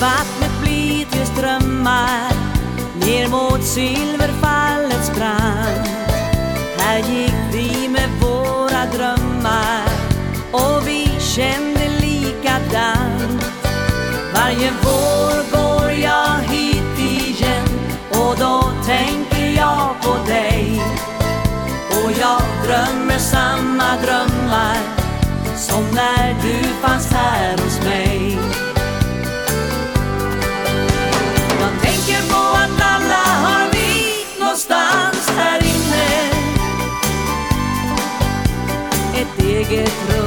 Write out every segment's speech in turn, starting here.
vattnet blir till strömmar ner mot silverfallets brant. Här gick vi med våra drömmar och vi kände likadant. Varje vår går jag hit igen och då tänker jag på dig. Och jag drömmer samma drömmar som när du fanns här Ett eget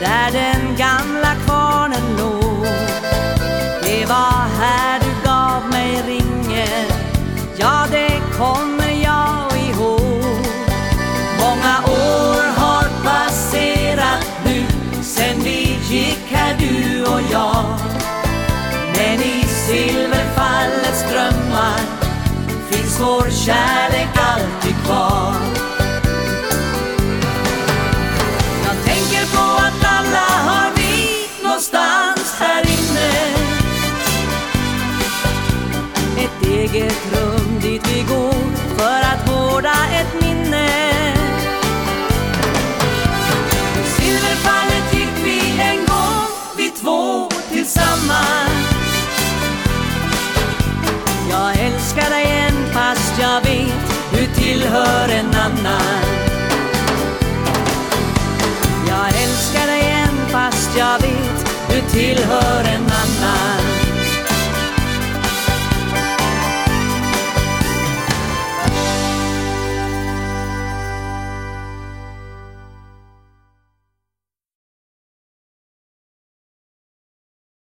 där den gamla kvarnen låg. Det var här du gav mig ringen, ja det kommer jag ihåg. Många år har passerat nu sen vi gick här du och jag. Men i silverfallets drömmar finns vår kärlek alltid kvar. Eget rum dit vi går för att vårda ett minne. Silverfallet gick vi en gång, vi två tillsammans. Jag älskar dig än fast jag vet du tillhör en annan. Jag älskar dig än fast jag vet du tillhör en